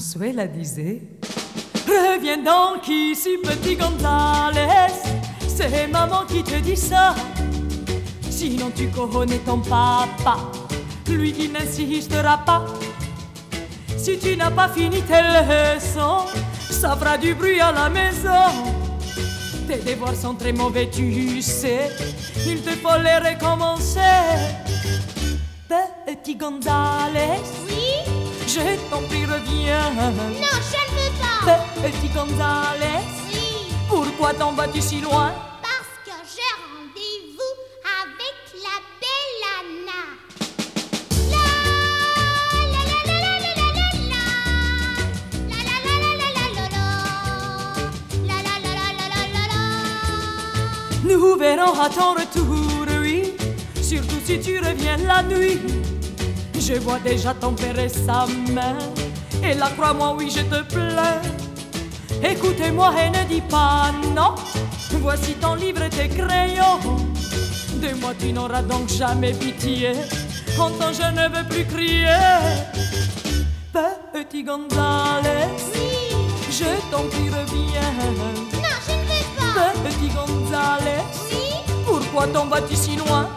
Consuela disait Reviens donc ici, petit Gonzales. C'est maman qui te dit ça. Sinon, tu connais ton papa. Lui, il n'insistera pas. Si tu n'as pas fini tes leçons, ça fera du bruit à la maison. Tes devoirs sont très mauvais, tu sais. Il te faut les recommencer. Petit Gonzales. Oui? Non, je ne veux pas. Petit Gonzalez, si. pourquoi t'en vas-tu si loin Parce que j'ai rendez-vous avec la belle Anna. Nous verrons à ton retour, oui, surtout si tu reviens la nuit. Je vois déjà ton père et sa main et là, crois-moi, oui, je te plains. Écoutez-moi et ne dis pas non. Voici ton livre et tes crayons. De moi, tu n'auras donc jamais pitié. Entends, je ne veux plus crier. Petit Gonzales, Oui, je t'en prie, reviens. non, je ne veux pas. Petit Gonzales, Oui, pourquoi t'en vas-tu si loin?